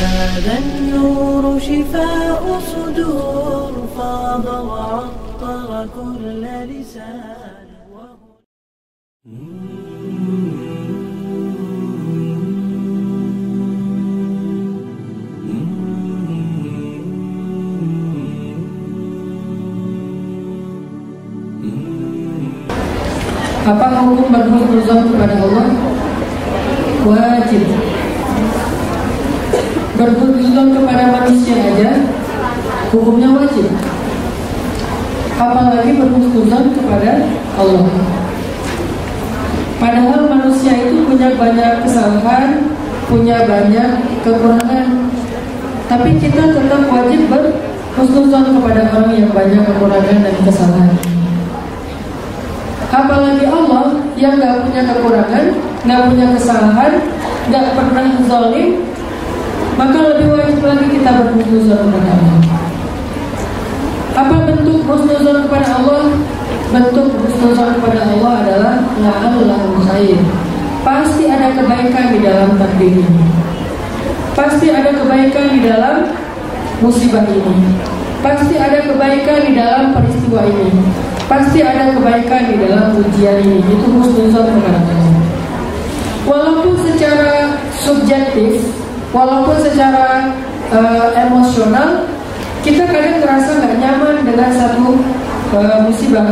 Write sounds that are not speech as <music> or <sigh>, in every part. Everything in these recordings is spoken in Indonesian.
هذا النور شفاء صدور فاض وعطر كل لسان Apa hukum berhusnuzon kepada Allah? Wajib. Berhusnuzon kepada manusia aja hukumnya wajib. Apalagi berhusnuzon kepada Allah. Padahal manusia itu punya banyak kesalahan, punya banyak kekurangan. Tapi kita tetap wajib berhusnuzon kepada orang yang banyak kekurangan dan kesalahan apalagi Allah yang nggak punya kekurangan, nggak punya kesalahan, nggak pernah zalim, maka lebih wajib lagi kita berhusnuzon kepada Allah. Apa bentuk husnuzon kepada Allah? Bentuk husnuzon kepada Allah adalah la'allahu khair. Pasti ada kebaikan di dalam takdir ini. Pasti ada kebaikan di dalam musibah ini. Pasti ada kebaikan di dalam peristiwa ini pasti ada kebaikan di dalam ujian ini itu husnuzon kepada Allah walaupun secara subjektif walaupun secara uh, emosional kita kadang merasa nggak nyaman dengan satu uh, musibah.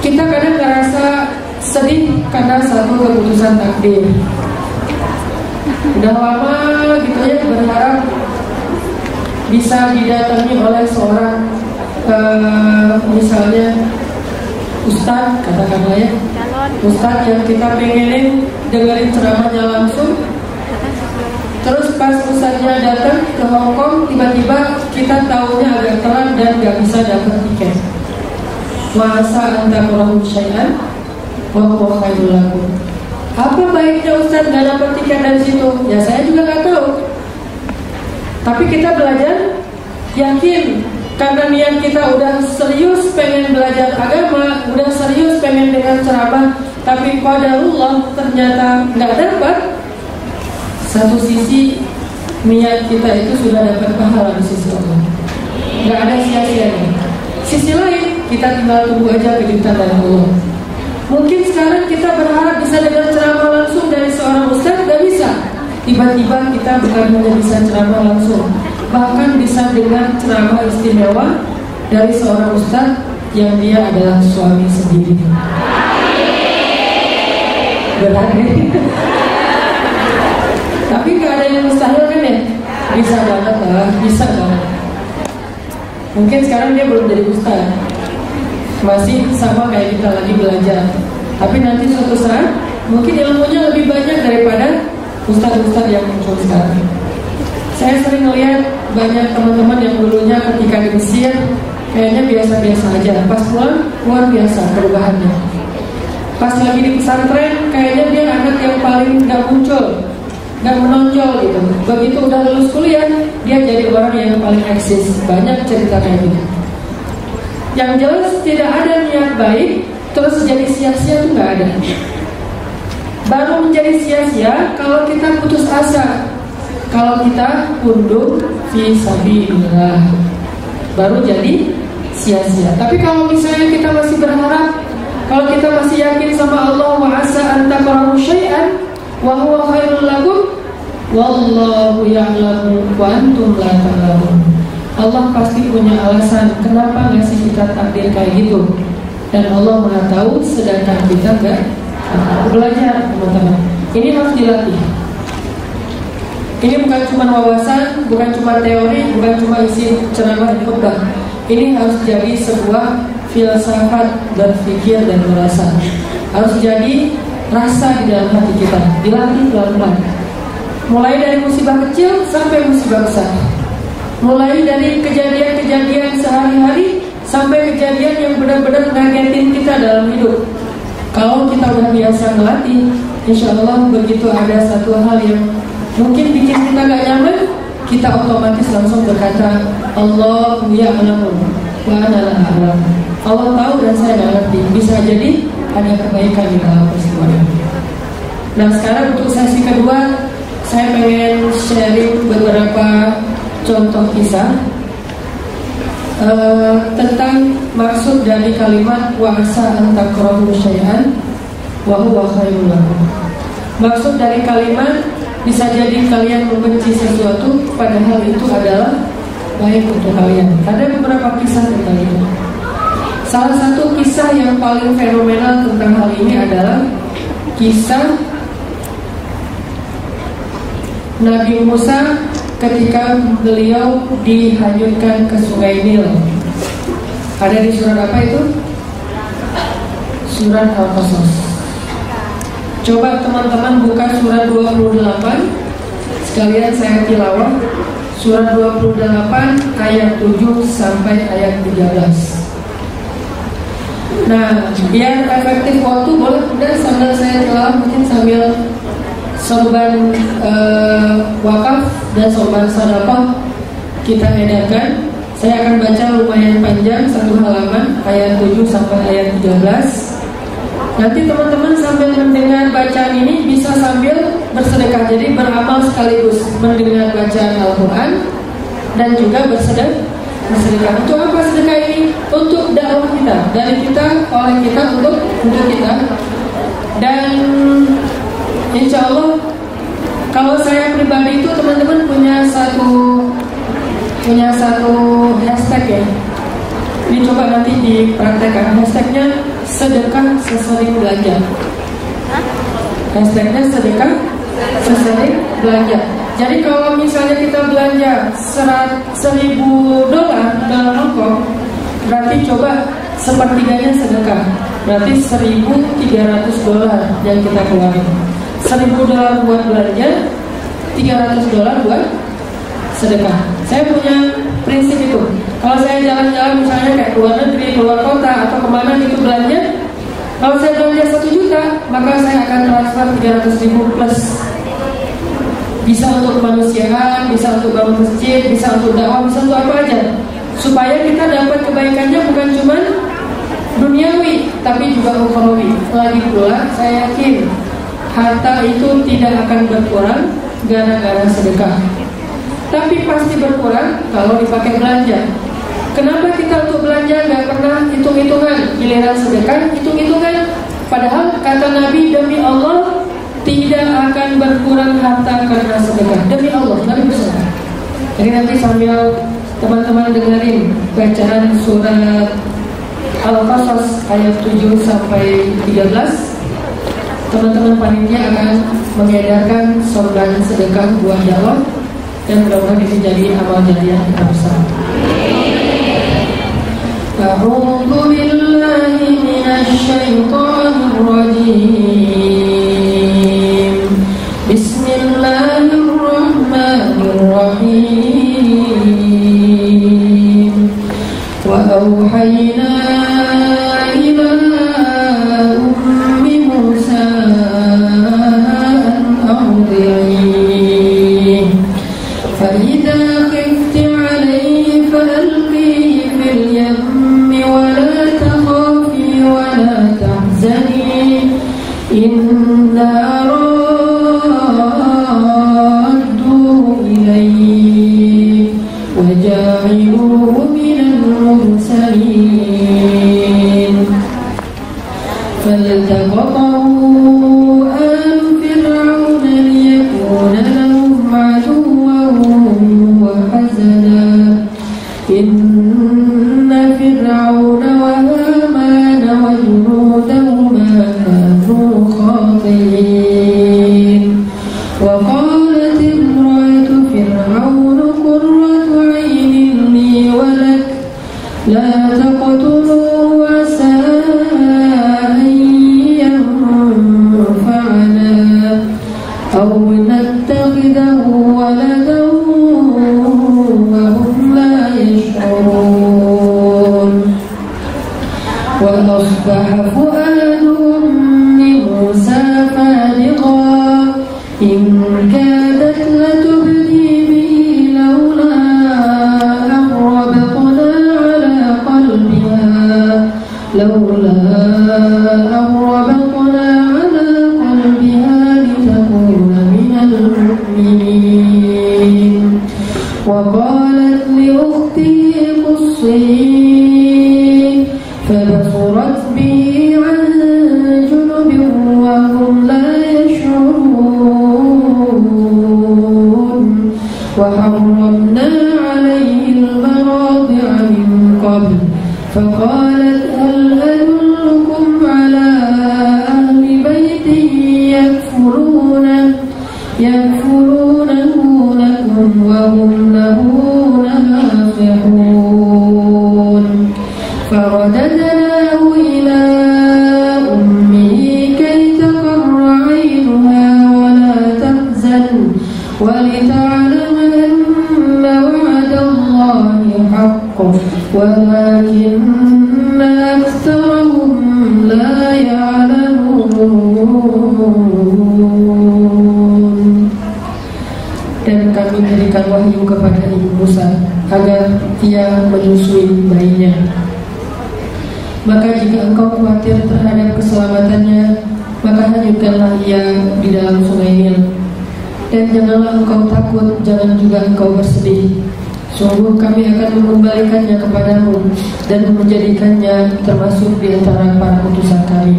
Kita kadang merasa sedih karena satu keputusan takdir. Udah lama gitu ya berharap bisa didatangi oleh seorang uh, misalnya Ustadz katakanlah ya. Ustadz yang kita pengenin dengerin ceramahnya langsung Terus pas Ustadznya datang ke Hong Kong Tiba-tiba kita tahunya agak telat dan gak bisa dapat tiket Masa anda kurang syai'an Wa khairul Apa baiknya Ustadz gak dapat tiket dari situ? Ya saya juga gak tahu Tapi kita belajar Yakin karena niat kita udah serius pengen belajar agama, udah serius pengen dengan ceramah, tapi pada Allah ternyata nggak dapat. Satu sisi niat kita itu sudah dapat pahala di sisi Allah, nggak ada sia-sianya. Sisi lain kita tinggal tunggu aja kejutan dari Allah. Mungkin sekarang kita berharap bisa dengar ceramah langsung dari seorang ustaz, nggak bisa. Tiba-tiba kita bukan hanya bisa ceramah langsung, bahkan bisa dengar ceramah istimewa dari seorang ustadz yang dia adalah suami sendiri. Berani. Tapi nggak ada yang mustahil kan ya? Bisa banget lah, bisa banget. Mungkin sekarang dia belum jadi ustadz, masih sama kayak kita lagi belajar. Tapi nanti suatu saat mungkin ilmunya lebih banyak daripada ustadz-ustadz yang muncul sekarang. Saya sering melihat banyak teman-teman yang dulunya ketika di Mesir kayaknya biasa-biasa aja. Pas pulang luar biasa perubahannya. Pas lagi di pesantren kayaknya dia anak yang paling nggak muncul, nggak menonjol gitu. Begitu udah lulus kuliah dia jadi orang yang paling eksis. Banyak cerita kayak gitu. Yang jelas tidak ada niat baik terus jadi sia-sia itu nggak ada. Baru menjadi sia-sia kalau kita putus asa kalau kita undur fi sabilillah baru jadi sia-sia. Tapi kalau misalnya kita masih berharap, kalau kita masih yakin sama Allah wa asa an takrahu syai'an wa huwa khairul lakum wallahu ya'lamu wa antum la. Allah pasti punya alasan kenapa ngasih kita takdir kayak gitu. Dan Allah Maha tahu sedangkan kita enggak belajar teman-teman. Ini harus dilatih. Ini bukan cuma wawasan, bukan cuma teori, bukan cuma isi ceramah di khutbah. Ini harus jadi sebuah filsafat dan pikir dan merasa. Harus jadi rasa di dalam hati kita. Dilatih pelan-pelan. Mulai dari musibah kecil sampai musibah besar. Mulai dari kejadian-kejadian sehari-hari sampai kejadian yang benar-benar ngagetin kita dalam hidup. Kalau kita udah biasa melatih, insya Allah begitu ada satu hal yang mungkin bikin kita gak nyaman kita otomatis langsung berkata Allah ya alamun wa alam Allah tahu dan saya gak ngerti bisa jadi ada kebaikan di dalam peristiwa nah sekarang untuk sesi kedua saya pengen sharing beberapa contoh kisah uh, tentang maksud dari kalimat wa'asa antakrahu syai'an wa huwa Maksud dari kalimat bisa jadi kalian membenci sesuatu padahal itu adalah baik untuk kalian. Ada beberapa kisah tentang itu. Salah satu kisah yang paling fenomenal tentang hal ini adalah kisah Nabi Musa ketika beliau dihanyutkan ke sungai Nil. Ada di surat apa itu? Surat Al-Qasas. Coba teman-teman buka surat 28 Sekalian saya tilawah Surat 28 ayat 7 sampai ayat 13 Nah, biar efektif waktu boleh udah sambil saya tilawah mungkin sambil sorban uh, wakaf dan sorban sadaqah kita edarkan. Saya akan baca lumayan panjang satu halaman ayat 7 sampai ayat 13. Nanti teman-teman sambil mendengar bacaan ini bisa sambil bersedekah. Jadi beramal sekaligus mendengar bacaan Al-Qur'an dan juga bersedekah. Bersedekah. Untuk apa sedekah ini? Untuk dakwah kita. Dari kita, oleh kita untuk untuk kita. Dan Insya Allah kalau saya pribadi itu teman-teman punya satu punya satu hashtag ya. Ini coba nanti dipraktekkan hashtagnya sedekah sesering belanja. Hashtagnya sedekah sesering belanja. Jadi kalau misalnya kita belanja serat, seribu dolar dalam Hongkong, berarti coba sepertiganya sedekah. Berarti 1.300 dolar yang kita keluarin. 1000 dolar buat belanja 300 dolar buat sedekah. Saya punya prinsip itu. Kalau saya jalan-jalan misalnya kayak luar negeri, luar kota atau ke mana gitu belanja kalau saya belanja 1 juta maka saya akan transfer 300 ribu plus. Bisa untuk kemanusiaan, bisa untuk bangun masjid, bisa untuk dakwah, bisa untuk apa aja. Supaya kita dapat kebaikannya bukan cuma duniawi tapi juga ekonomi. Lagi pula saya yakin harta itu tidak akan berkurang gara-gara sedekah. Tapi pasti berkurang kalau dipakai belanja. Kenapa kita untuk belanja nggak pernah hitung-hitungan? Giliran sedekah, hitung-hitungan. Padahal kata Nabi demi Allah tidak akan berkurang harta karena sedekah. Demi Allah, Nabi bersedekah. Jadi nanti sambil teman-teman dengerin bacaan surat Al-Qasas ayat 7 sampai 13 teman-teman panitia akan mengedarkan sorban sedekah buah jalon dan mudah-mudahan ini jadi amal jariah kita bersama. أعوذ بالله من الشيطان الرجيم وحرمنا عليه المراضع من قبل فقالت هل أدلكم على أهل بيت يكفلونه يكفلونه لكم وهم له ناصحون. فرددناه ولكن أكثرهم لا يعلمون dan kami berikan wahyu kepada ibu Musa agar ia menyusui bayinya. Maka jika engkau khawatir terhadap keselamatannya, maka hanyutkanlah ia di dalam sungai Nil. Dan janganlah engkau takut, jangan juga engkau bersedih. Sungguh kami akan mengembalikannya kepadamu dan menjadikannya termasuk di antara para utusan kami.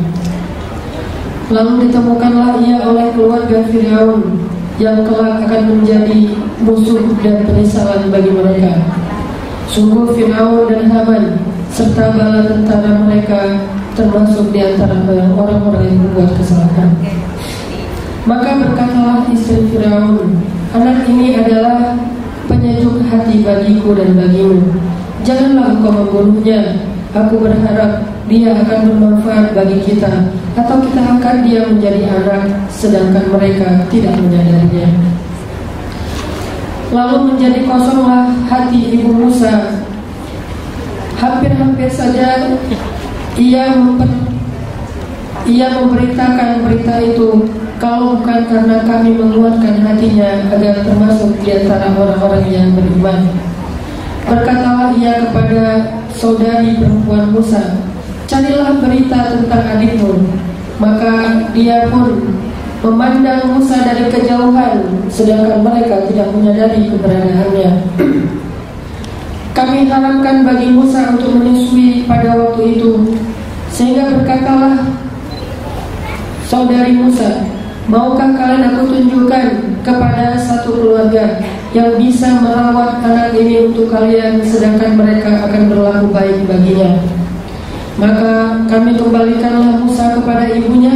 Lalu ditemukanlah ia oleh keluarga Firaun yang kelak akan menjadi musuh dan penyesalan bagi mereka. Sungguh Firaun dan Haman serta bala tentara mereka termasuk di antara orang-orang yang membuat kesalahan. Maka berkatalah istri Firaun, anak ini adalah penyejuk hati bagiku dan bagimu. Janganlah engkau membunuhnya. Aku berharap dia akan bermanfaat bagi kita atau kita akan dia menjadi anak sedangkan mereka tidak menyadarinya. Lalu menjadi kosonglah hati ibu Musa. Hampir-hampir saja ia memper, ia memberitakan berita itu kalau bukan karena kami menguatkan hatinya agar termasuk di antara orang-orang yang beriman. Berkatalah ia kepada saudari perempuan Musa, carilah berita tentang adikmu. Maka dia pun memandang Musa dari kejauhan, sedangkan mereka tidak menyadari keberadaannya. <clears throat> Kami harapkan bagi Musa untuk menyusui pada waktu itu, sehingga berkatalah saudari Musa, maukah kalian aku tunjukkan kepada satu keluarga yang bisa merawat anak ini untuk kalian sedangkan mereka akan berlaku baik baginya. Maka kami kembalikanlah Musa kepada ibunya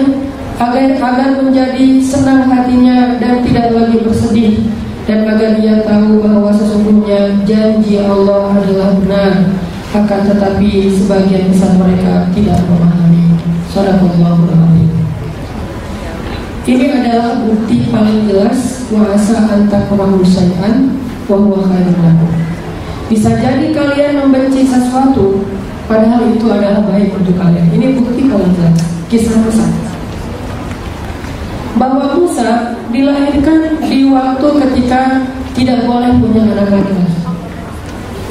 agar agar menjadi senang hatinya dan tidak lagi bersedih dan agar ia tahu bahwa sesungguhnya janji Allah adalah benar akan tetapi sebagian besar mereka tidak memahami. Sadaqallahul azim. Ini adalah bukti paling jelas kuasa antakurahu syai'an wa huwa Bisa jadi kalian membenci sesuatu padahal itu adalah baik untuk kalian. Ini bukti paling jelas. Kisah Musa. Bahwa Musa dilahirkan di waktu ketika tidak boleh punya anak laki-laki.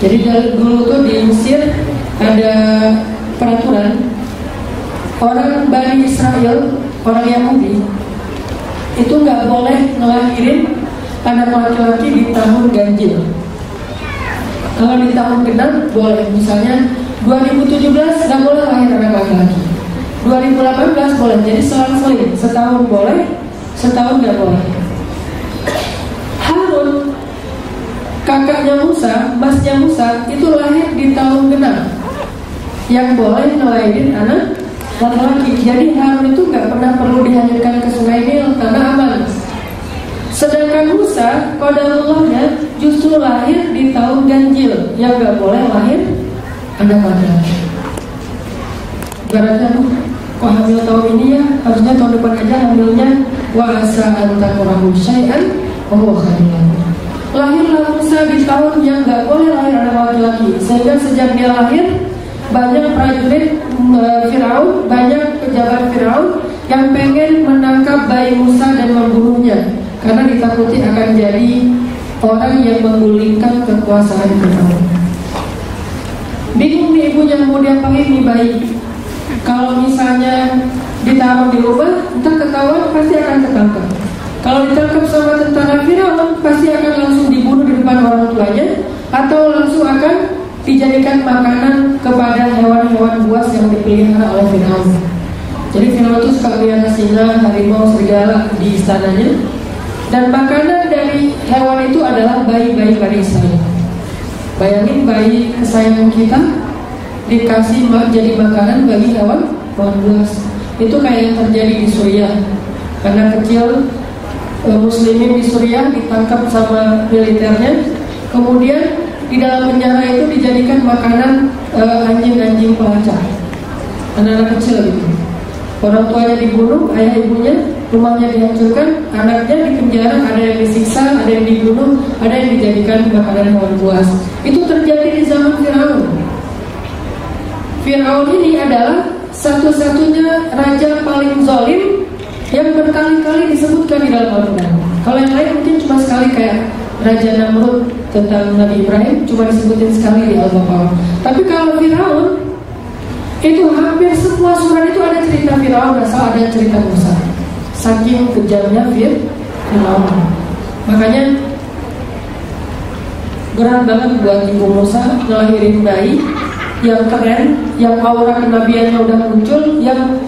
Jadi dari dulu tuh di Mesir ada peraturan orang Bani Israel, orang Yahudi itu nggak boleh ngelahirin anak laki-laki di tahun ganjil. Kalau di tahun genap boleh, misalnya 2017 nggak boleh lahir anak laki-laki. 2018 boleh, jadi selang-seling setahun boleh, setahun nggak boleh. Harun kakaknya Musa, masnya Musa itu lahir di tahun genap yang boleh ngelahirin anak laki-laki. Jadi Harun itu nggak pernah perlu dihanyutkan ke sungai Nil karena aman. Sedangkan Musa, kodarullahnya justru lahir di tahun ganjil yang nggak boleh lahir anak laki-laki. Ibaratnya kok hamil tahun ini ya harusnya tahun depan aja hamilnya wa asa antakurahu syai'an wa huwa Lahirlah Musa di tahun yang nggak boleh lahir anak laki-laki sehingga sejak dia lahir banyak prajurit uh, Firaun, banyak pejabat Firaun yang pengen menangkap bayi Musa dan membunuhnya karena ditakuti akan jadi orang yang menggulingkan kekuasaan Firaun. Bingung nih ibunya mau diapain nih bayi? Kalau misalnya ditaruh di rumah, entah ketahuan pasti akan ketangkap. Kalau ditangkap sama tentara Firaun, pasti akan langsung dibunuh di depan orang tuanya atau langsung akan dijadikan makanan kepada hewan-hewan buas yang dipelihara oleh Firaun. Jadi Firaun itu suka melihara singa, harimau, serigala di istananya. Dan makanan dari hewan itu adalah bayi-bayi Bani Israel. Bayangin bayi kesayangan kita dikasih jadi makanan bagi hewan hewan buas. Itu kayak yang terjadi di Suriah. Anak kecil e, muslimin di Suriah ditangkap sama militernya. Kemudian di dalam penjara itu dijadikan makanan e, anjing-anjing pelacak. Anak-anak kecil gitu. Orang tuanya dibunuh, ayah ibunya, rumahnya dihancurkan, anaknya di penjara, ada yang disiksa, ada yang dibunuh, ada yang dijadikan makanan hewan buas. Itu terjadi di zaman Firaun. Firaun ini adalah satu-satunya raja paling zalim yang berkali-kali disebutkan di dalam Al-Quran. Kalau yang lain mungkin cuma sekali kayak Raja Namrud tentang Nabi Ibrahim cuma disebutin sekali di Al-Baqarah. Tapi kalau Firaun itu hampir semua surat itu ada cerita Firaun asal ada cerita Musa. Saking kejamnya Firaun. Makanya berat banget buat ibu Musa ngelahirin bayi yang keren, yang aura kenabiannya udah muncul, yang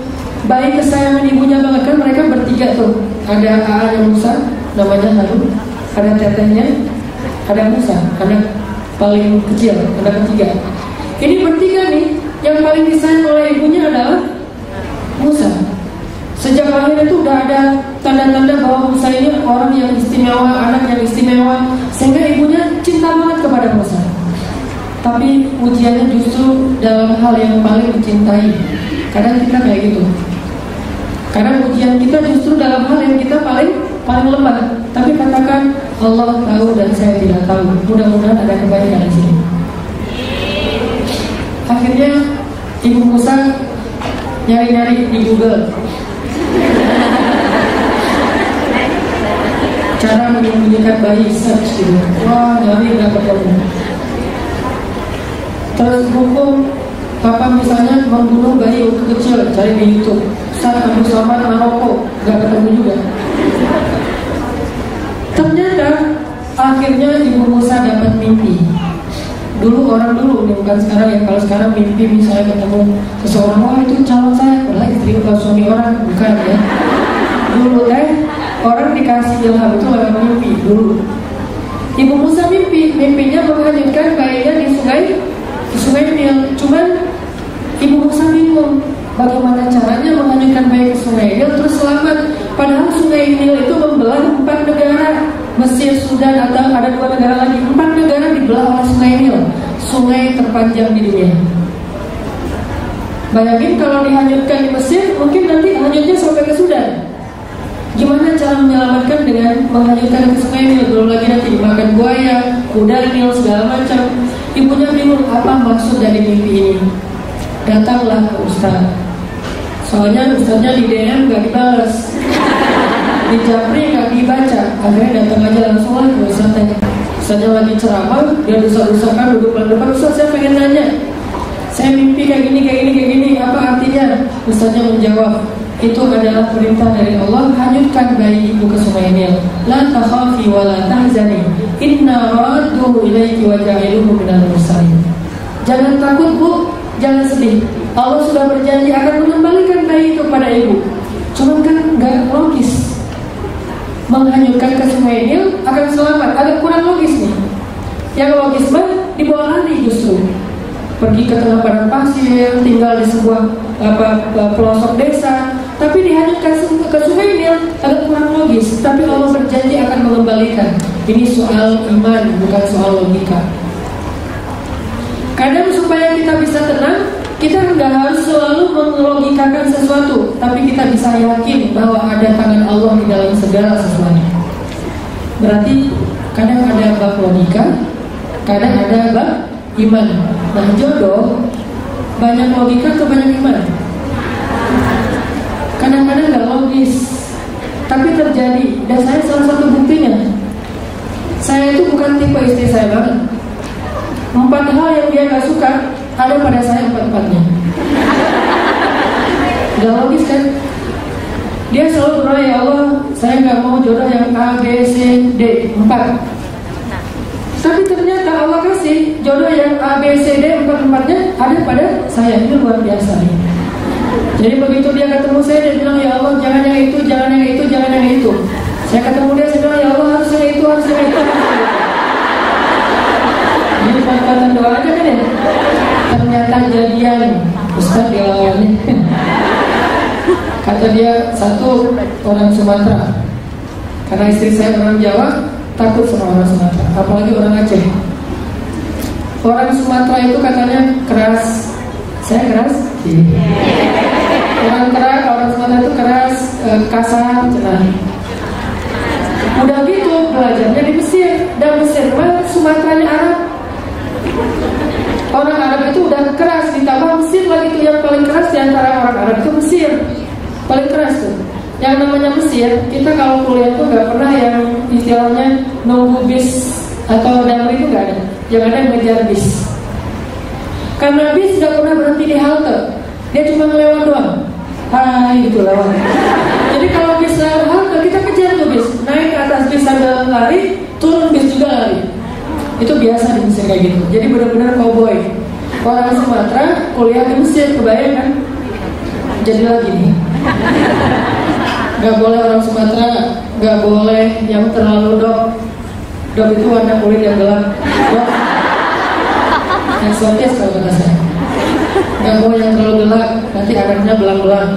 bayi kesayangan ibunya banget kan mereka bertiga tuh. Ada AA yang Musa, namanya Harun, ada tetehnya, ada Musa, anak paling kecil, anak ketiga. Ini bertiga nih yang paling disayang oleh ibunya adalah Musa. Sejak lahir itu udah ada tanda-tanda bahwa Musa ini orang yang istimewa, anak yang istimewa, sehingga ibunya cinta banget kepada Musa. Tapi ujiannya justru dalam hal yang paling dicintai. Kadang kita kayak gitu. Karena ujian kita justru dalam hal yang kita paling paling lemah. Tapi katakan Allah tahu dan saya tidak tahu. Mudah-mudahan ada kebaikan di sini. Akhirnya Ibu Musa nyari-nyari di Google cara menyembunyikan bayi search gitu. Wah, nyari nggak ketemu. Terus hukum Papa misalnya membunuh bayi waktu kecil cari di YouTube. Saat Abu Selamat Maroko nggak ketemu juga. Ternyata akhirnya Ibu Musa dapat mimpi. Dulu orang dulu bukan sekarang ya. Kalau sekarang mimpi misalnya ketemu seseorang wah itu calon saya. Padahal istri bukan suami orang bukan ya. Dulu teh orang dikasih ilham itu lewat mimpi dulu. Ibu Musa mimpi mimpinya menghanyutkan bayinya di sungai di sungai Nil. Cuman ibu Musa bingung bagaimana caranya menghanyutkan bayi ke sungai Nil terus selamat. Padahal sungai Nil itu negara Mesir, Sudan atau ada dua negara lagi. Empat negara dibelah oleh sungai Nil. Sungai terpanjang di dunia. Bayangin kalau dihanyutkan di Mesir mungkin nanti hanyutnya sampai ke Sudan. Gimana cara menyelamatkan dengan menghanyutkan ke sungai Nil? Belum lagi nanti dimakan buaya kuda Nil segala macam. Ibunya bingung apa maksud dari mimpi ini? Datanglah ke Ustaz. Soalnya Ustaznya di DM gak dibalas di Japri nggak dibaca. Akhirnya datang aja langsung lah ke Ustaznya Ustaznya lagi ceramah dia dosa-dosakan duduk di depan. Ustaz saya pengen nanya. Saya mimpi kayak gini kayak gini kayak gini. Apa artinya? Ustaznya menjawab itu adalah perintah dari Allah. Hanyutkan bayi ibu ke sungai Nil. La takhafi wa la tahzani. Inna radduhu ilaiki wa ja'iluhu minal mursalin. Jangan takut bu. Jangan sedih. Allah sudah berjanji akan mengembalikan bayi itu pada ibu. Cuman kan nggak logis menghanyutkan ke sungai Nil akan selamat. Agak kurang logis nih. Yang logis mah dibawa lari justru. Pergi ke tengah padang pasir, tinggal di sebuah apa pelosok desa, tapi dihanyutkan ke sungai Nil agak kurang logis. Tapi Allah berjanji akan mengembalikan. Ini soal iman, bukan soal logika. Kadang supaya kita bisa tenang, kita nggak harus selalu melogikakan sesuatu, tapi kita bisa yakin bahwa ada tangan Allah di dalam segala sesuatu. Berarti kadang ada bab logika, kadang ada bab iman. Nah jodoh banyak logika ke banyak iman. Kadang-kadang nggak logis, tapi terjadi. Dan saya salah satu buktinya. Saya itu bukan tipe istri saya banget. Empat hal yang dia nggak suka, ada pada saya empat-empatnya. Gak logis kan? Dia selalu berdoa ya Allah, saya nggak mau jodoh yang A, B, C, D, empat. Tapi kasih jodoh yang A, B, C, D empat-empatnya ada pada saya ini luar biasa nih. Jadi begitu dia ketemu saya dia bilang ya Allah jangan yang itu, jangan yang itu, jangan yang itu. Saya ketemu dia saya bilang ya Allah harus yang itu, harus yang itu. Ini doa aja kan ya. Ternyata jadian Ustaz ya <laughs> Kata dia satu orang Sumatera. Karena istri saya orang Jawa Takut sama orang Sumatera Apalagi orang Aceh. Orang Sumatera itu katanya keras. Saya keras? Iya. Orang keras, orang Sumatera itu keras eh, Kasar, cenah Udah gitu belajarnya di Mesir. Dan Mesir mah Sumateranya Arab Orang Arab itu udah keras ditambah Mesir lagi itu yang paling keras di antara orang Arab itu Mesir paling keras tuh. Yang namanya Mesir kita kalau kuliah tuh nggak pernah yang istilahnya nunggu bis atau damri itu nggak ada. Jangan ada yang ngejar bis. Karena bis nggak pernah berhenti di halte, dia cuma lewat doang. Hai itu lewat. Jadi kalau bis lewat halte kita kejar tuh bis, naik ke atas bis sambil lari, turun bis juga lari. Itu biasa di Mesir kayak gitu. Jadi benar-benar cowboy. Orang Sumatera kuliah di Mesir, kebayang kan? Jadi lagi nih. Gak boleh orang Sumatera, gak boleh yang terlalu dok. Dok itu warna kulit yang gelap. Dok. Eksotis kalau kata saya. Gak boleh yang terlalu gelap, nanti anaknya belang-belang.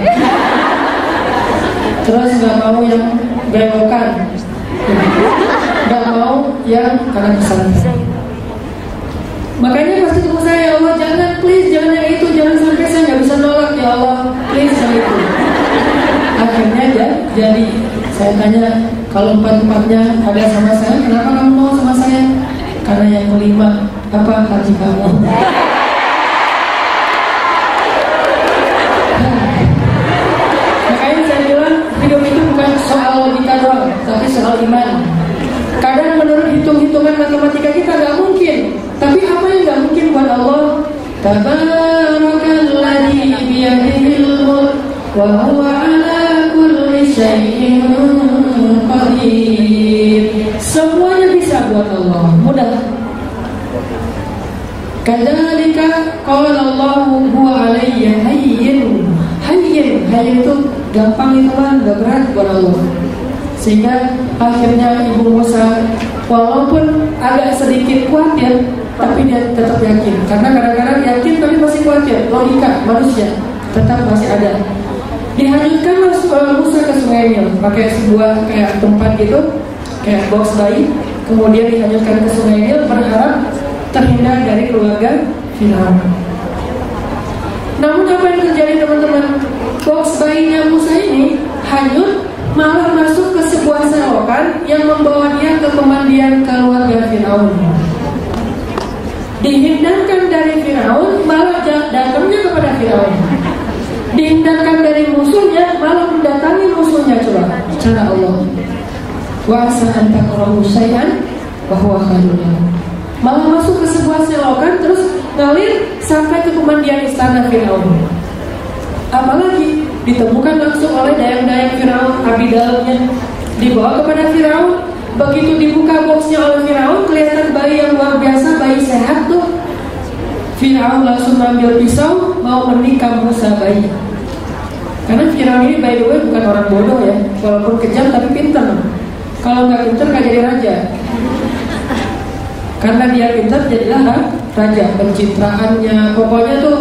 Terus gak mau yang bewokan. Gak mau yang karena kesalahan. Makanya pasti ketemu saya, ya Allah jangan please jangan yang itu, jangan sampai saya nggak bisa nolak ya Allah, please jangan itu. Akhirnya ya, jadi saya tanya kalau empat empatnya ada sama saya, kenapa kamu mau sama saya? Karena yang kelima apa hati kamu? Makanya saya bilang hidup itu bukan soal logika doang, tapi soal iman. Hitung-hitungan matematika kita nggak mungkin, tapi apa yang nggak mungkin buat Allah? Tabarakalladzi mulk wa huwa ala kulli syai'in qadir. Semuanya bisa buat Allah, mudah. Kadzalika qala Allah huwa alayya hayyin. Hayyin, hayyin itu gampang itu kan, gak berat buat Allah. Sehingga akhirnya Ibu Musa walaupun agak sedikit khawatir, tapi dia tetap yakin. Karena kadang-kadang yakin tapi masih khawatir. Logika manusia tetap masih ada. Dihanyutkanlah uh, Musa ke sungai Nil pakai sebuah kayak tempat gitu, kayak box bayi. Kemudian dihanyutkan ke sungai Nil berharap terhindar dari keluarga Firaun. Namun apa yang terjadi teman-teman? Box bayinya Musa ini hanyut malah masuk ke sebuah selokan yang membawa dia ke pemandian keluarga Firaun. Dihindarkan dari Firaun, malah datangnya kepada Firaun. Dihindarkan dari musuhnya, malah mendatangi musuhnya coba. Cara Allah. Wa asa antakrahu syai'an bahwa Malah masuk ke sebuah selokan terus ngalir sampai ke pemandian istana Firaun. Apalagi ditemukan langsung oleh dayang-dayang Firaun abidalnya dibawa kepada Firaun. Begitu dibuka boxnya oleh Firaun kelihatan bayi yang luar biasa bayi sehat tuh. Firaun langsung mengambil pisau mau menikam Musa bayi. Karena Firaun ini by the way bukan orang bodoh ya. Walaupun kejam tapi pintar kalau nggak pintar nggak jadi raja. Karena dia pintar jadilah raja pencitraannya. Pokoknya tuh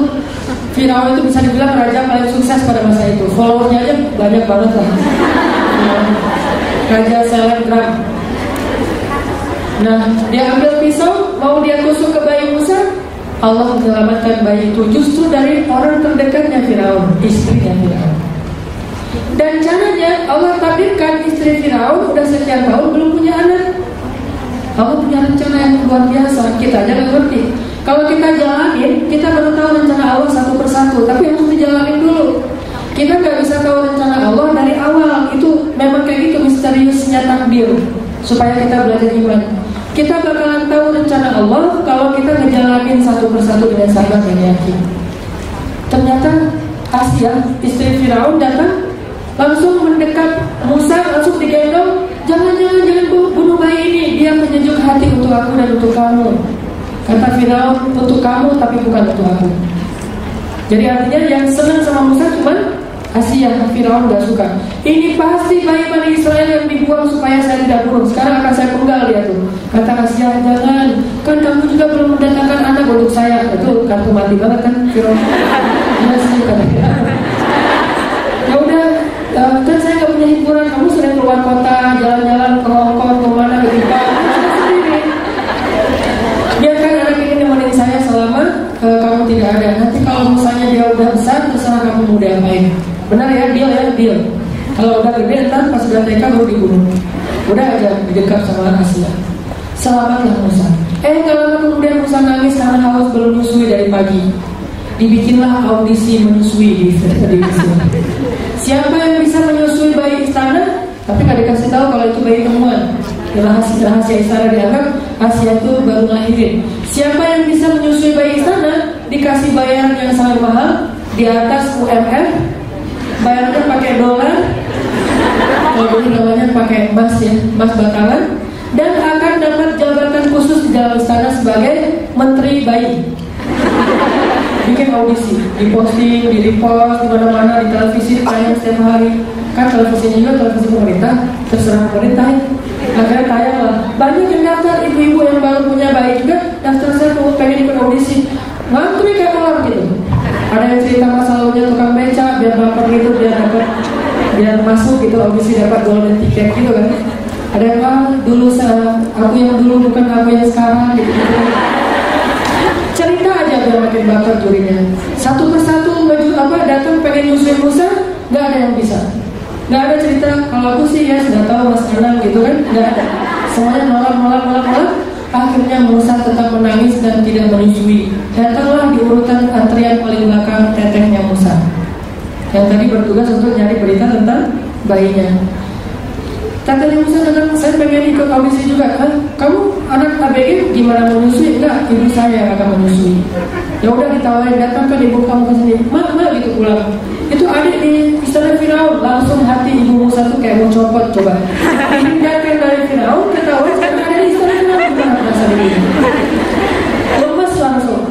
Firaun itu bisa dibilang raja paling sukses pada masa itu. Followernya aja banyak banget lah. Raja selebgram. Nah, dia ambil pisau, mau dia tusuk ke bayi Musa. Allah menyelamatkan bayi itu justru dari orang terdekatnya Firaun, istrinya Firaun. Dan caranya Allah takdirkan istri Firaun udah sekian tahun belum punya anak. Allah punya rencana yang luar biasa. Kita aja nggak ngerti. Kalau kita jalanin, kita baru tahu rencana Allah satu persatu, tapi harus dijalanin dulu. Kita nggak bisa tahu rencana Allah dari awal. Itu memang kayak gitu misteriusnya takdir. Supaya kita belajar iman. Kita bakalan tahu rencana Allah kalau kita ngejalanin satu persatu dengan sabar dan yakin. Ternyata Asia, istri Firaun datang langsung mendekat Musa langsung digendong jangan jangan jangan bunuh bayi ini dia menyejuk hati untuk aku dan untuk kamu Kata Firaun untuk kamu tapi bukan untuk aku. Jadi artinya yang senang sama Musa cuma Asia Firaun gak suka. Ini pasti bayi Bani Israel yang dibuang supaya saya tidak buruk. Sekarang akan saya penggal dia tuh. Kata Asia jangan, kan kamu juga belum mendatangkan anak untuk saya. Itu kartu mati banget kan Firaun. Iya sih Ya udah, uh, kan saya nggak punya hiburan. Kamu sering keluar kota, jalan-jalan ke Hongkong, ke mana ke Jepang. sendiri. Biarkan anak ini nemenin saya selama uh, kamu tidak ada. Nanti kalau misalnya dia udah besar, terserah kamu mau diapain. Benar ya, deal ya, deal. Kalau udah gede, ntar pas udah TK baru dibunuh. Udah aja didekat sama Asia. Selamatlah Musa. Eh, nggak lama kemudian Musa nangis karena haus belum menyusui dari pagi. Dibikinlah audisi menyusui di, di Siapa yang bisa menyusui bayi istana? Tapi nggak dikasih tahu kalau itu bayi temuan. Rahasia, rahasia istana dianggap Asia itu baru lahirin. Siapa yang bisa menyusui bayi istana? Dikasih bayaran yang sangat mahal di atas UMR bayarnya pakai dolar. Kalau dulu namanya pakai emas ya emas bakalan dan akan dapat jabatan khusus di dalam istana sebagai menteri bayi. Bikin audisi diposting di repost di mana-mana di televisi tayang setiap hari. Kan televisinya juga televisi pemerintah terserah pemerintah. Ya akhirnya tayang lah banyak yang daftar ibu-ibu yang baru punya bayi juga daftar saya pengen ikut audisi ngantri kayak orang gitu. Ada yang cerita masa lalunya tukang beca biar baper gitu biar dapat biar masuk gitu audisi dapat golden ticket gitu kan. Ada yang ah, dulu saya aku yang dulu bukan aku yang sekarang. Gitu, gitu. cerita aja biar makin baper jurinya. Satu persatu baju apa datang pengen nyusuin Musa nggak ada yang bisa. Nggak ada cerita kalau aku sih ya sudah tahu mas Anang gitu kan. Nggak ada. Semuanya nolak nolak nolak nolak Akhirnya Musa tetap menangis dan tidak menyusui. Datanglah di urutan antrian paling belakang tetehnya Musa. Yang tadi bertugas untuk nyari berita tentang bayinya. Katanya Musa datang, saya pengen ikut audisi juga. Hah? Kamu anak ABG gimana menyusui? Enggak, ibu saya yang akan menyusui. Ya udah ditawarin datang ke ibu kamu ke sini. Mak, mak gitu pulang. Itu adik di istana Firaun langsung hati ibu Musa tuh kayak mau copot coba. Ini dari Firaun ketahuan sekarang ada di istana merasa lemes langsung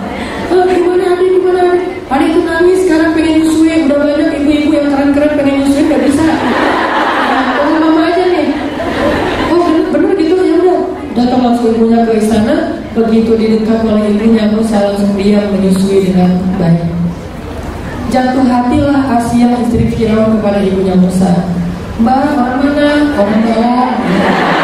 oh, gimana adik gimana adik adik itu nangis sekarang pengen nyusui udah banyak ibu-ibu yang keren-keren pengen nyusui nggak bisa nah, mama aja nih oh bener, bener gitu ya udah datang langsung ibunya ke istana begitu didekat oleh ibunya Musa langsung diam menyusui dengan baik jatuh hatilah Asia istri Firaun kepada ibunya Musa Mbak orang mana orang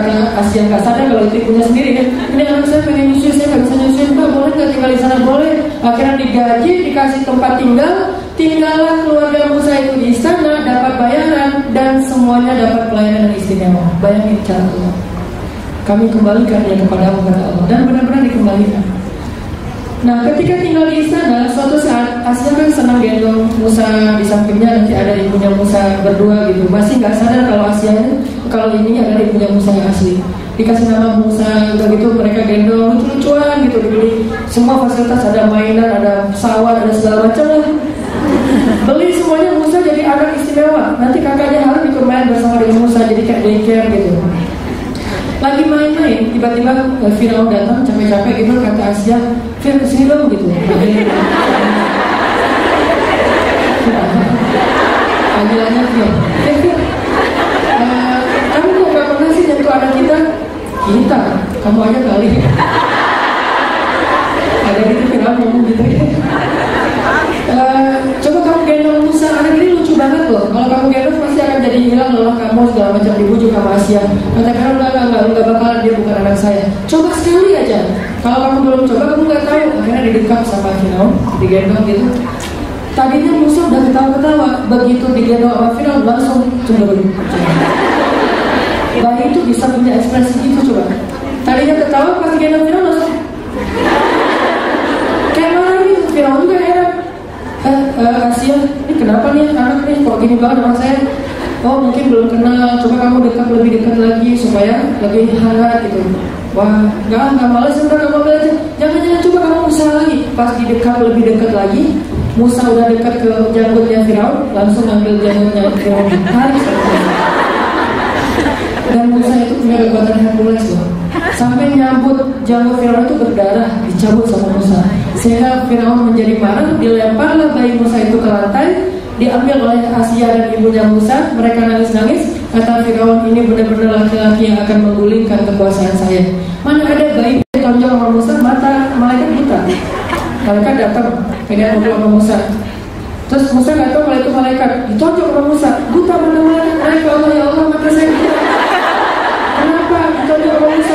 karena kasihan sadar kalau itu ibunya sendiri kan ini anak saya pengen nyusul saya nggak bisa nyusul mbak boleh nggak tinggal di sana? Boleh. Akhirnya digaji dikasih tempat tinggal tinggallah keluarga Musa itu di istana dapat bayaran dan semuanya dapat pelayanan istimewa. Bayangin cara Allah. Kami kembalikan dia kepada Allah dan benar-benar dikembalikan. Nah, ketika tinggal di istana, suatu saat Asia kan senang gendong Musa di sampingnya nanti ada ibunya Musa berdua gitu. Masih nggak sadar kalau Asia kalau ini adalah ibunya Musa yang asli. Dikasih nama Musa, udah gitu mereka gendong lucu-lucuan gitu dibeli semua fasilitas ada mainan, ada pesawat, ada segala macam lah. Beli semuanya Musa jadi anak istimewa. Nanti kakaknya harus ikut main bersama dengan Musa jadi kayak daycare gitu lagi main-main tiba-tiba uh, Firaun datang capek-capek gitu kata Asia Fir ke sini dong gitu panggilannya Fir eh Fir uh, kamu kok gak pernah sih nyentuh anak kita kita kamu aja kali. Ada gitu Firaun ngomong gitu ya. Uh, coba kamu gendong Musa. Anak ini lucu banget loh. Kalau kamu gendong pasti akan jadi hilang lelah kamu segala macam dibujuk sama Asia. Kata Firaun enggak enggak enggak enggak bakalan. Dia bukan anak saya. Coba sekali aja. Kalau kamu belum coba kamu nggak tahu. Akhirnya didekat sama Firaun digendong gitu. Tadinya Musa udah ketawa-ketawa. Begitu digendong sama Firaun langsung cemberut bayi itu bisa punya ekspresi gitu coba tadinya pas digendong Firaun langsung kayak marah gitu Firaun juga heran eh, eh Asia ini kenapa nih anak nih kok gini banget sama saya oh mungkin belum kenal coba kamu dekat lebih dekat lagi supaya lebih hangat gitu wah nggak nggak malas udah kamu belajar jangan jangan coba kamu usaha lagi pas di dekat lebih dekat lagi Musa udah dekat ke janggutnya Firaun langsung ambil janggutnya Firaun tarik dan Musa itu punya kekuatan Hercules loh. Sampai nyambut janggut Firaun itu berdarah, dicabut sama Musa. Sehingga Firaun menjadi marah, dilemparlah bayi Musa itu ke lantai, diambil oleh Asia dan ibunya Musa. Mereka nangis-nangis. Kata Firaun ini benar-benar laki-laki yang akan menggulingkan kekuasaan saya. Mana ada bayi ditonjol sama Musa, mata malaikat buta. Malaikat datang, pengen ngobrol sama Musa. Terus Musa nggak tahu itu malaikat, ditonjol sama Musa. Buta mana malaikat? Mereka Allah ya Allah mata saya buta. Kenapa ditonjol sama Musa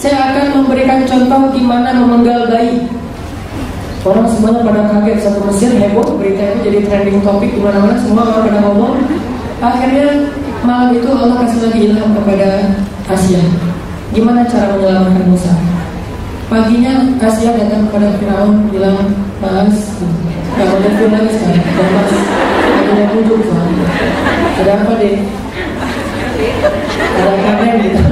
saya akan memberikan contoh gimana memenggal bayi. Orang semuanya pada kaget satu Mesir heboh berita itu jadi trending topik di mana-mana semua orang pada ngomong. Akhirnya malam itu Allah kasih lagi ilham kepada Asia. Gimana cara menyelamatkan Musa? Paginya Asia datang kepada Firaun bilang Mas Gak mau telepon lagi sekarang mas Ada bujuk soalnya Ada apa deh Ada kamen gitu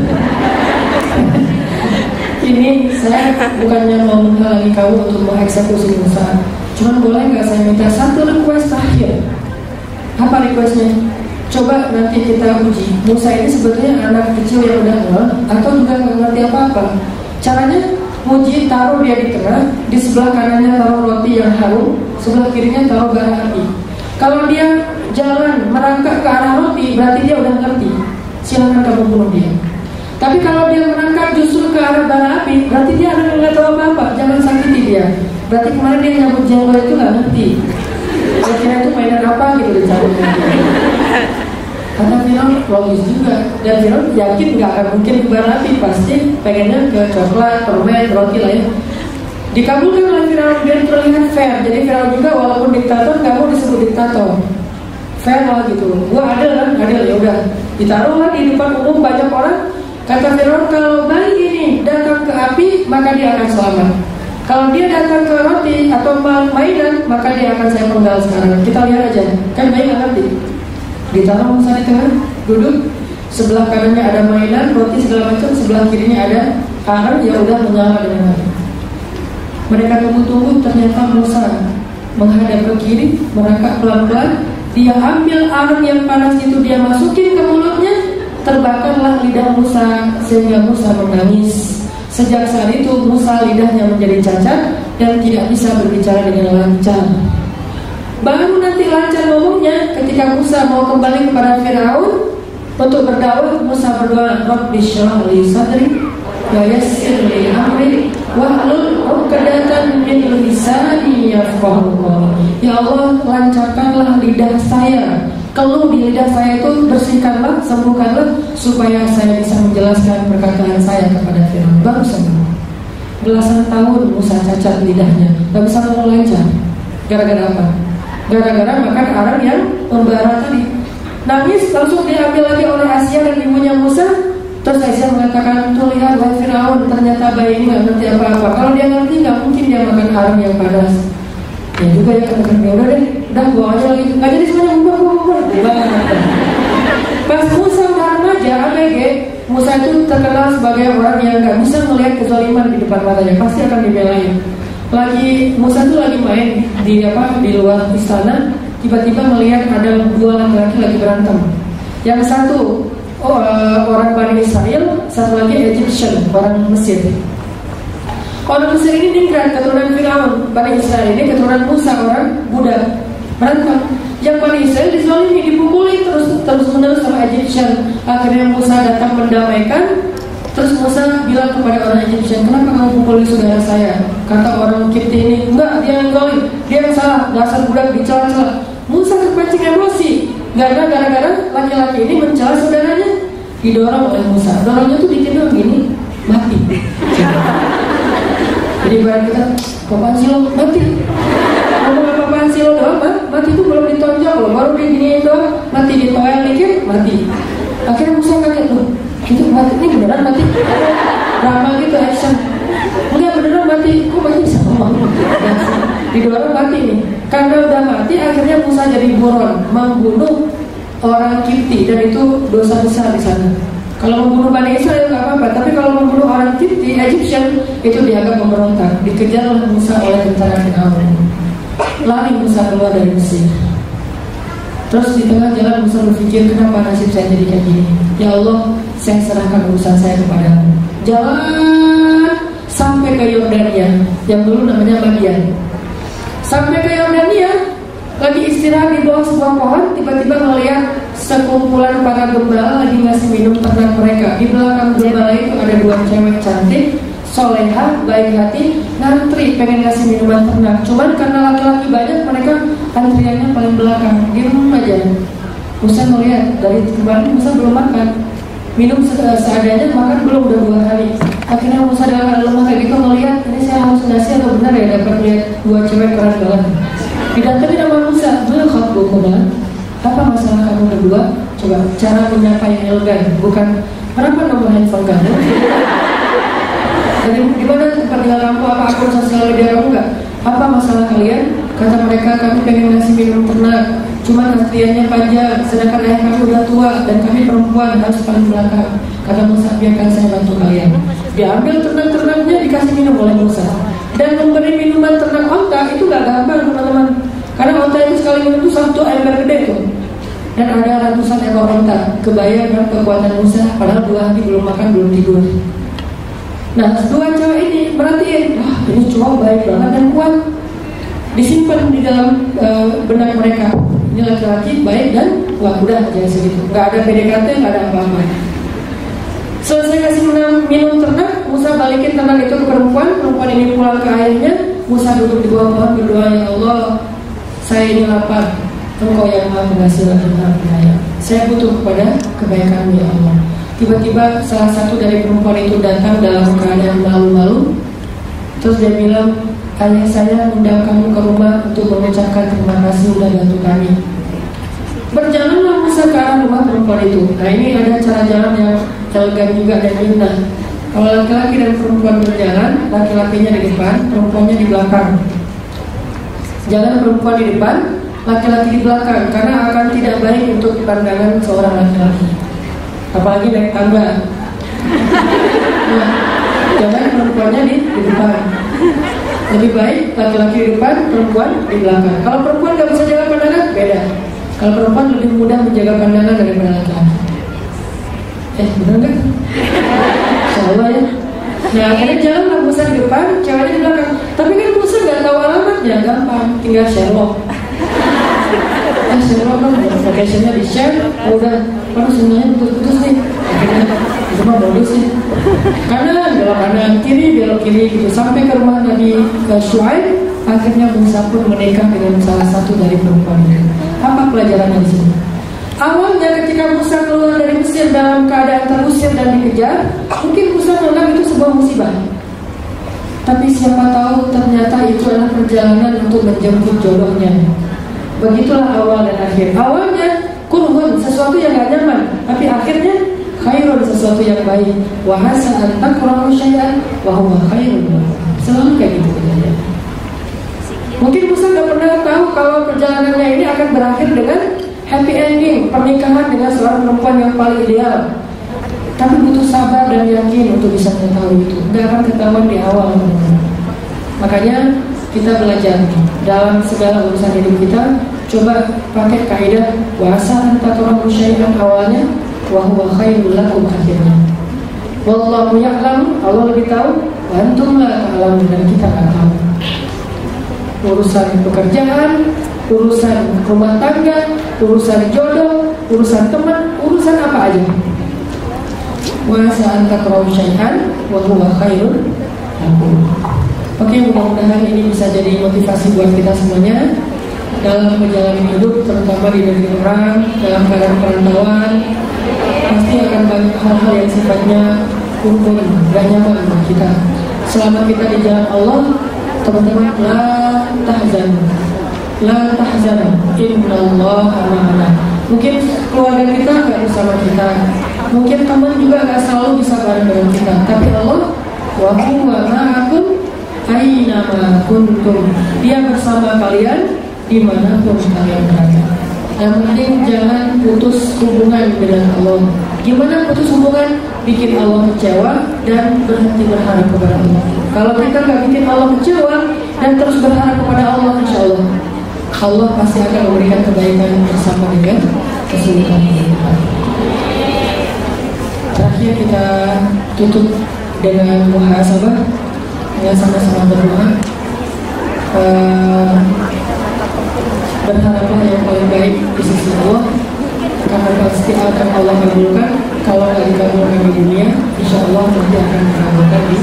Ini saya bukannya mau menghalangi kamu untuk mengeksekusi Musa Cuman boleh nggak saya minta satu request terakhir Apa requestnya? Coba nanti kita uji Musa ini sebetulnya anak kecil yang udah nol Atau juga nggak ngerti apa-apa Caranya Muji taruh dia di tengah, di sebelah kanannya taruh roti yang harum, sebelah kirinya taruh bara api. Kalau dia jalan merangkak ke arah roti, berarti dia udah ngerti. Silakan kamu bunuh dia. Tapi kalau dia merangkak justru ke arah bara api, berarti dia anak nggak tahu apa-apa. Jangan sakiti dia. Berarti kemarin dia nyambut jenggot itu nggak ngerti. Saya kira itu mainan apa gitu dicabut. Kata Firaun logis juga Dan Firaun yakin nggak akan mungkin ke bara api Pasti pengennya ke coklat, permen, roti lah ya Dikabulkan oleh Firaun biar terlihat fair Jadi Firaun juga walaupun diktator Kamu disebut diktator Fair lah gitu Gua adil kan, adil ya udah Ditaruh lah di depan umum banyak orang Kata Firaun kalau bayi ini datang ke api Maka dia akan selamat. Kalau dia datang ke roti atau mainan, maka dia akan saya penggal sekarang. Kita lihat aja, kan bayi nggak ngerti? Ditaruh di tengah duduk. Sebelah kanannya ada mainan roti segala macam. Sebelah kirinya ada karang yang udah menyala dengan api. Mereka tunggu-tunggu ternyata Musa menghadap ke kiri merangkak pelan-pelan. Dia ambil arang yang panas itu dia masukin ke mulutnya terbakarlah lidah Musa sehingga Musa menangis. Sejak saat itu Musa lidahnya menjadi cacat dan tidak bisa berbicara dengan lancar. Baru nanti lancar ngomongnya ketika Musa mau kembali kepada Firaun untuk berdakwah Musa berdoa Rabbi syrah sadri wa yassir li amri wa hlul 'uqdatam min lisani Ya Allah lancarkanlah lidah saya Keluh di lidah saya itu bersihkanlah, sembuhkanlah supaya saya bisa menjelaskan perkataan saya kepada Firaun. Baru sembuh. Belasan tahun Musa cacat lidahnya, gak bisa ngomong lancar. Gara-gara apa? gara-gara makan arang yang membara tadi. Nangis langsung diambil lagi oleh Asia dan ibunya Musa. Terus Asia mengatakan, tuh lihat Firaun ternyata bayi ini nggak ngerti apa-apa. Kalau dia ngerti nggak mungkin dia makan arang yang panas. Ya juga ya ya udah deh, udah buang aja lagi. Nggak jadi semuanya buang buang buang. Pas Musa udah remaja, ABG, Musa itu terkenal sebagai orang yang nggak bisa melihat kezaliman di depan matanya, pasti akan dibelain. Lagi Musa tuh lagi main di apa di luar istana. Tiba-tiba melihat ada dua laki-laki lagi berantem. Yang satu oh, uh, orang Bani Israel satu lagi Egyptian orang Mesir orang Mesir ini ningrat keturunan Firaun Bani Israel ini keturunan Musa orang Buddha berantem yang Bani Israel dizalimi dipukuli terus terus menerus sama Egyptian akhirnya Musa datang mendamaikan Terus Musa bilang kepada orang Egyptian, kenapa kamu pukuli saudara saya? Kata orang Kipti ini, enggak, dia yang golim, dia yang salah, dasar budak dicela-cela. Musa terpancing emosi, gara-gara laki-laki ini mencela saudaranya, didorong oleh Musa. Dorongnya tuh dikit dong gini, mati. <laughs> Jadi barang kita, papan silo mati. Ngomong papan silo doang, mati itu belum ditonjok loh, baru diginiin doang, mati ditoel dikit, mati. Akhirnya Musa kaget loh, itu mati ini beneran mati? Drama gitu action. Enggak beneran mati. Kok mati bisa ngomong? Didorong mati nih. Karena udah mati akhirnya Musa jadi buron membunuh orang Kipti dan itu dosa besar di sana kalau membunuh Bani Israel nggak apa-apa, tapi kalau membunuh orang Kipti, Egyptian, itu dianggap memberontak. Dikejar oleh Musa oleh tentara Fir'aun. Lari Musa keluar dari Mesir. Terus di tengah jalan Musa berpikir, kenapa nasib saya jadi kayak gini? Ya Allah, saya serahkan urusan saya kepadamu. Jalan sampai ke Yordania, yang dulu namanya Madian. Sampai ke Yordania, lagi istirahat di bawah sebuah pohon, tiba-tiba melihat sekumpulan para gembala lagi ngasih minum ternak mereka. Di belakang gembala itu ada dua cewek cantik, soleha, baik hati, ngantri pengen ngasih minuman ternak. Cuman karena laki-laki banyak, mereka antriannya paling belakang. Di rumah aja. Musa melihat dari kemarin Musa belum makan minum seadanya makan belum udah dua hari akhirnya Musa dalam lemah kayak gitu melihat ini saya harus nasi atau benar ya dapat lihat dua cewek keren banget didatangi nama Musa belum kau apa masalah kamu berdua? Coba cara menyapa yang elegan bukan berapa nomor handphone kamu. Jadi gimana tempat tinggal kamu? Apa akun sosial media kamu nggak? Apa masalah kalian? Kata mereka kami pengen ngasih minum ternak cuma antriannya panjang sedangkan ayah kami udah tua dan kami perempuan harus paling belakang. Kata Musa biarkan saya bantu kalian. Diambil ternak-ternaknya dikasih minum oleh Musa. Dan memberi minuman ternak onta itu gak gampang teman-teman karena onta itu sekali itu satu ember gede tuh dan ada ratusan ekor onta kebayang kan kekuatan Musa padahal dua hari belum makan belum tidur Nah, dua cewek ini berarti ini cowok baik banget dan kuat. Disimpan di dalam uh, benak mereka. Ini laki-laki baik dan kuat udah aja segitu. Gak ada PDKT, gak ada apa-apa. Selesai kasih minum, minum ternak, Musa balikin ternak itu ke perempuan. Perempuan ini pulang ke ayahnya. Musa duduk di bawah pohon berdoa ya Allah, saya ini lapar. Engkau yang maha mengasihi dan maha Saya butuh kepada kebaikanmu ya Allah. Tiba-tiba salah satu dari perempuan itu datang dalam keadaan malu-malu. Terus dia bilang Ayah saya undang kamu ke rumah untuk mengucapkan terima kasih sudah bantu kami Berjalanlah Musa ke arah rumah perempuan itu. Nah ini ada cara jalan yang elegan juga dan indah. Kalau laki-laki dan perempuan berjalan Laki-lakinya di depan, perempuannya di belakang Jangan perempuan di depan, laki-laki di belakang Karena akan tidak baik untuk pandangan seorang laki-laki. Apalagi naik tangga. Nah, jangan perempuannya di, di depan. Lebih baik laki-laki di depan perempuan di belakang. Kalau perempuan nggak bisa jaga pandangan beda. Kalau perempuan lebih mudah menjaga pandangan daripada laki-laki. Eh benar nggak? Insya ya. Nah akhirnya jalan Musa di depan, ceweknya di belakang. Tapi kan Musa nggak tahu alamatnya, gampang. Tinggal Sherlock. <laughs> Eh Sherlock kan location-nya di share Udah. Kalau semuanya putus-putus nih. Akhirnya itu mah modus sih kanan belok kanan kiri belok kiri gitu. Sampai ke rumah Nabi ke Shuaib. Akhirnya Musa pun menikah dengan salah satu dari perempuan itu apa pelajarannya di sini? Awalnya ketika Musa keluar dari Mesir dalam keadaan terusir dan dikejar, mungkin Musa menganggap itu sebuah musibah. Tapi siapa tahu ternyata itu adalah perjalanan untuk menjemput jodohnya. Begitulah awal dan akhir. Awalnya kurhun sesuatu yang gak nyaman. Tapi akhirnya khairun sesuatu yang baik. Wahasa antak kurang syai'an wa huwa khairun selalu kayak gitu kejadian mungkin Musa gak pernah tahu kalau perjalanannya ini akan berakhir dengan happy ending pernikahan dengan seorang perempuan yang paling ideal tapi butuh sabar dan yakin untuk bisa mengetahui itu Gak akan ketahuan di awal makanya kita belajar dalam segala urusan hidup kita Coba pakai kaidah wasa antaturah syai'an awalnya wa huwa khairul lakum akhirnya. Wallahu ya'lam, Allah lebih tahu, antum la ta'lamun dan kita nggak tahu. Urusan pekerjaan, urusan rumah tangga, urusan jodoh, urusan teman, urusan apa aja. Syai'an wa huwa khairul lakum. Oke, mudah-mudahan ini bisa jadi motivasi buat kita semuanya dalam menjalani hidup terutama di negeri orang dalam keadaan perantauan. Pasti akan banyak hal-hal yang sifatnya kumpul gak nyaman buat kita. Selama kita di jalan Allah teman-teman la tahzan. La tahzan. Inna Allah ma'ana. Mungkin keluarga kita gak bersama kita Mungkin teman juga nggak selalu bisa bareng dengan kita, tapi Allah wa huwa ma'akum aina kuntum. Dia bersama kalian di mana pun kalian berada. Yang penting jangan putus hubungan dengan Allah. Gimana putus hubungan? Bikin Allah kecewa dan berhenti berharap kepada Allah. Kalau kita nggak bikin Allah kecewa dan terus berharap kepada Allah, insya Allah Allah pasti akan memberikan kebaikan bersama dengan kesulitan Terakhir kita tutup dengan muhasabah. Dengan sama-sama berdoa. Uh, berharaplah yang paling baik di sisi Allah. Karena pasti akan Allah kabulkan kalau nggak dikabulkan di dunia insya Allah nanti akan dikabulkan di